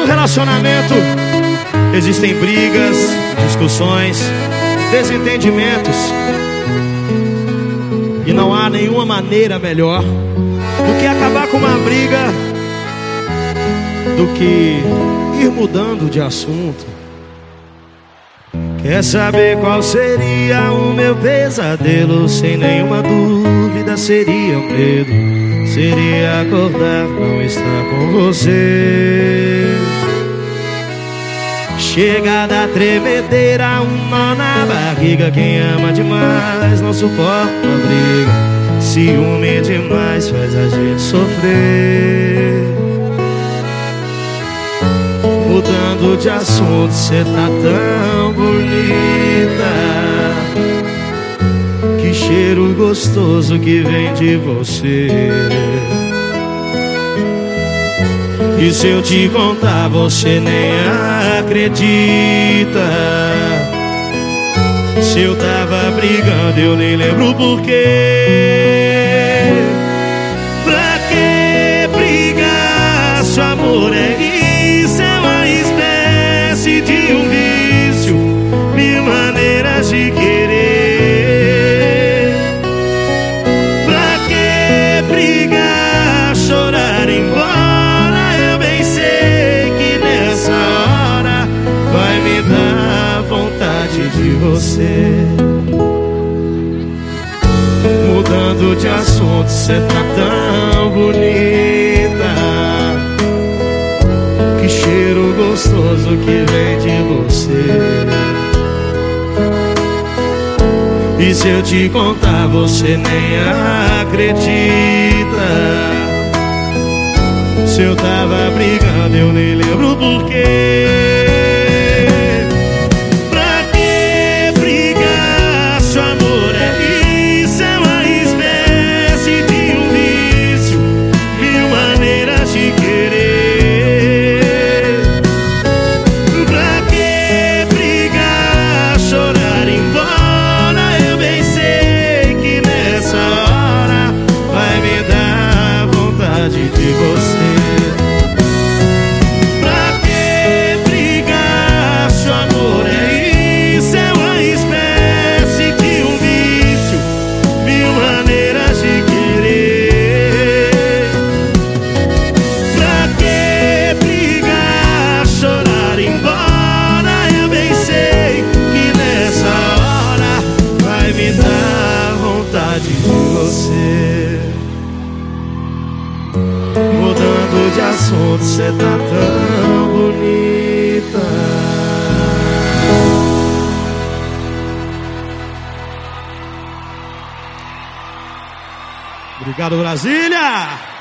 todo relacionamento existem brigas, discussões, desentendimentos. E não há nenhuma maneira melhor do que acabar com uma briga do que ir mudando de assunto. Quer saber qual seria o meu pesadelo? Sem nenhuma dúvida seria o medo. Seria acordar, não estar com você. Chega da tremedeira, um nó na barriga. Quem ama demais não suporta briga. Ciúme demais faz a gente sofrer. Mudando de assunto, cê tá tão bonita. Que cheiro gostoso que vem de você. E se eu te contar, você nem acredita. Se eu tava brigando, eu nem lembro porquê. De você. Mudando de assunto, cê tá tão bonita. Que cheiro gostoso que vem de você. E se eu te contar, você nem acredita. Se eu tava brigando, eu nem lembro porquê. Vontade de você. Mudando de assunto, cê tá tão bonita. Obrigado, Brasília!